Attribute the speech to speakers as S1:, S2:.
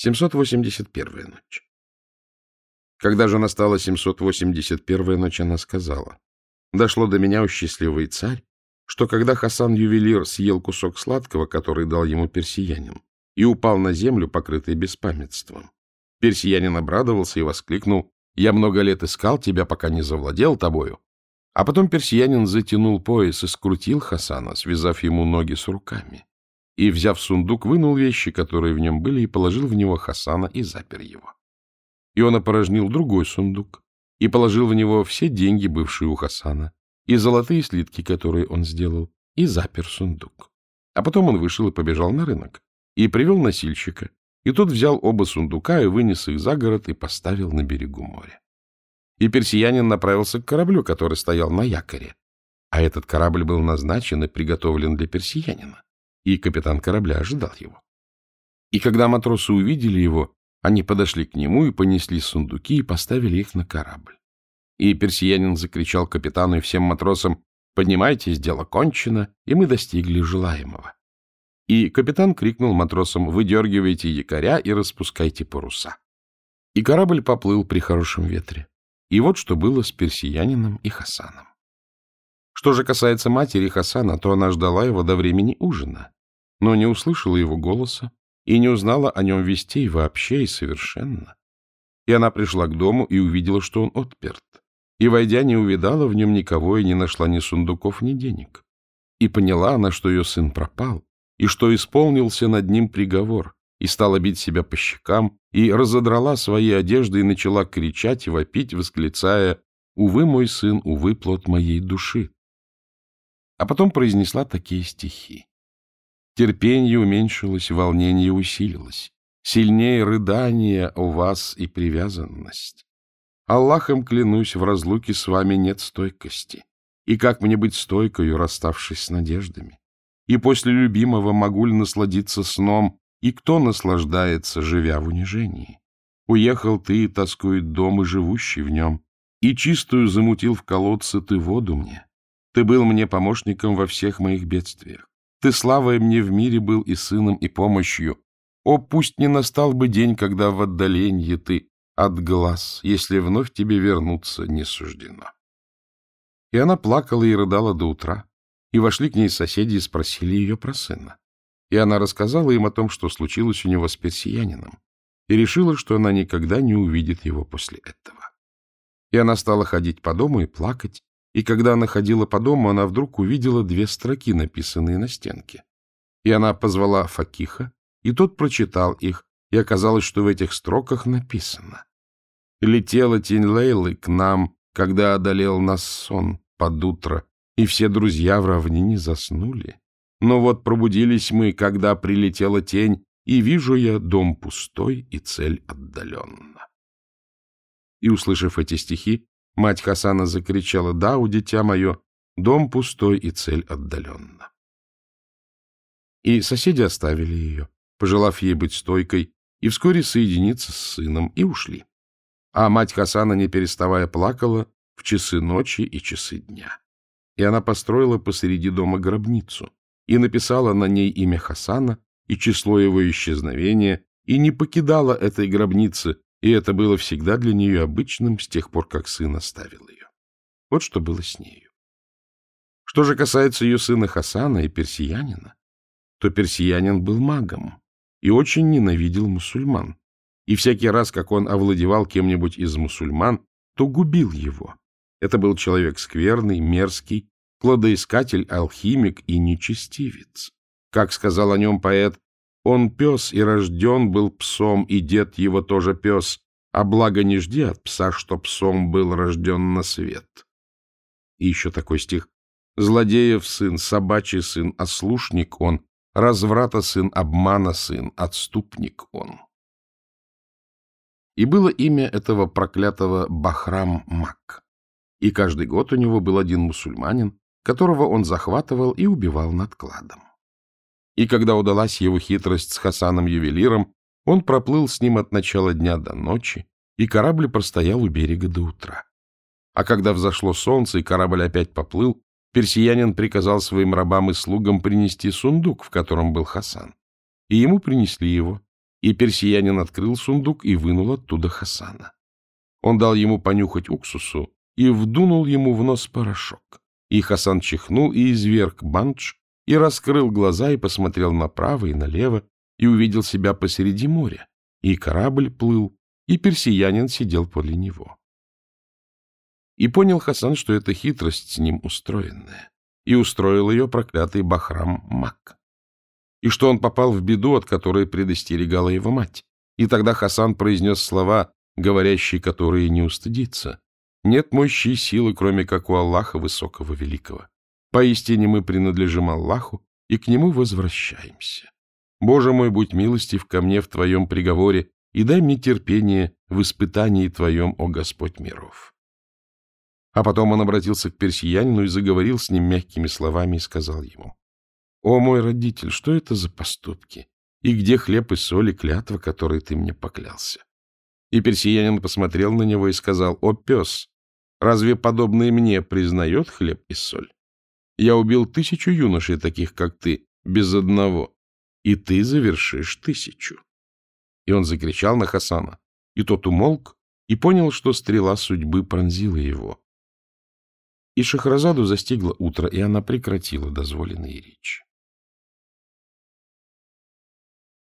S1: 781 ночь. Когда же настала 781 ночь, она сказала, «Дошло до меня, о счастливый царь, что когда Хасан-ювелир съел кусок сладкого, который дал ему персиянин, и упал на землю, покрытый беспамятством, персиянин обрадовался и воскликнул, «Я много лет искал тебя, пока не завладел тобою». А потом персиянин затянул пояс и скрутил Хасана, связав ему ноги с руками, и, взяв сундук, вынул вещи, которые в нем были, и положил в него Хасана и запер его. И он опорожнил другой сундук и положил в него все деньги, бывшие у Хасана, и золотые слитки, которые он сделал, и запер сундук. А потом он вышел и побежал на рынок, и привел носильщика, и тот взял оба сундука и вынес их за город и поставил на берегу моря. И персиянин направился к кораблю, который стоял на якоре. А этот корабль был назначен и приготовлен для персиянина, и капитан корабля ожидал его. И когда матросы увидели его, они подошли к нему и понесли сундуки и поставили их на корабль. И персиянин закричал капитану и всем матросам, «Поднимайтесь, дело кончено, и мы достигли желаемого». И капитан крикнул матросам, «Выдергивайте якоря и распускайте паруса». И корабль поплыл при хорошем ветре. И вот что было с персиянином и Хасаном. Что же касается матери Хасана, то она ждала его до времени ужина, но не услышала его голоса, и не узнала о нем вестей вообще и совершенно. И она пришла к дому и увидела, что он отперт. И, войдя, не увидала в нем никого и не нашла ни сундуков, ни денег. И поняла она, что ее сын пропал, и что исполнился над ним приговор, и стала бить себя по щекам, и разодрала свои одежды и начала кричать и вопить, восклицая «Увы, мой сын, увы, плод моей души». А потом произнесла такие стихи. Терпение уменьшилось, волнение усилилось. Сильнее рыдания у вас и привязанность. Аллахом клянусь, в разлуке с вами нет стойкости. И как мне быть стойкою, расставшись с надеждами? И после любимого могу ли насладиться сном, и кто наслаждается, живя в унижении? Уехал ты, тоскует дом и живущий в нем, и чистую замутил в колодце ты воду мне. Ты был мне помощником во всех моих бедствиях. Ты славой мне в мире был и сыном, и помощью. О, пусть не настал бы день, когда в отдалении ты от глаз, если вновь тебе вернуться не суждено. И она плакала и рыдала до утра, и вошли к ней соседи и спросили ее про сына. И она рассказала им о том, что случилось у него с персиянином, и решила, что она никогда не увидит его после этого. И она стала ходить по дому и плакать, и когда она ходила по дому, она вдруг увидела две строки, написанные на стенке. И она позвала Факиха, и тот прочитал их, и оказалось, что в этих строках написано. «Летела тень Лейлы к нам, когда одолел нас сон под утро, и все друзья в равнине заснули. Но вот пробудились мы, когда прилетела тень, и вижу я дом пустой и цель отдаленно». И, услышав эти стихи, Мать Хасана закричала, «Да, у дитя мое, дом пустой и цель отдаленно». И соседи оставили ее, пожелав ей быть стойкой, и вскоре соединиться с сыном, и ушли. А мать Хасана, не переставая, плакала в часы ночи и часы дня. И она построила посреди дома гробницу и написала на ней имя Хасана и число его исчезновения, и не покидала этой гробницы, и это было всегда для нее обычным с тех пор, как сын оставил ее. Вот что было с нею. Что же касается ее сына Хасана и персиянина, то персиянин был магом и очень ненавидел мусульман. И всякий раз, как он овладевал кем-нибудь из мусульман, то губил его. Это был человек скверный, мерзкий, кладоискатель, алхимик и нечестивец. Как сказал о нем поэт, он пес и рожден был псом, и дед его тоже пес, а благо не жди от пса, что псом был рожден на свет. И еще такой стих. Злодеев сын, собачий сын, ослушник он, разврата сын, обмана сын, отступник он. И было имя этого проклятого Бахрам Мак. И каждый год у него был один мусульманин, которого он захватывал и убивал над кладом. И когда удалась его хитрость с Хасаном-ювелиром, он проплыл с ним от начала дня до ночи, и корабль простоял у берега до утра. А когда взошло солнце, и корабль опять поплыл, персиянин приказал своим рабам и слугам принести сундук, в котором был Хасан. И ему принесли его, И персиянин открыл сундук и вынул оттуда Хасана. Он дал ему понюхать уксусу и вдунул ему в нос порошок. И Хасан чихнул и изверг бандж, и раскрыл глаза и посмотрел направо и налево, и увидел себя посреди моря, и корабль плыл, и персиянин сидел подле него. И понял Хасан, что это хитрость с ним устроенная, и устроил ее проклятый Бахрам Мак, и что он попал в беду, от которой предостерегала его мать. И тогда Хасан произнес слова, говорящие которые не устыдится. Нет мощи и силы, кроме как у Аллаха Высокого Великого. Поистине мы принадлежим Аллаху и к Нему возвращаемся. Боже мой, будь милостив ко мне в Твоем приговоре и дай мне терпение в испытании Твоем, о Господь миров. А потом он обратился к персиянину и заговорил с ним мягкими словами и сказал ему, «О, мой родитель, что это за поступки? И где хлеб и соль и клятва, которой ты мне поклялся?» И персиянин посмотрел на него и сказал, «О, пес, разве подобное мне признает хлеб и соль? Я убил тысячу юношей, таких как ты, без одного, и ты завершишь тысячу». И он закричал на Хасана, и тот умолк и понял, что стрела судьбы пронзила его. И Шахразаду застигло утро, и она прекратила дозволенные речи.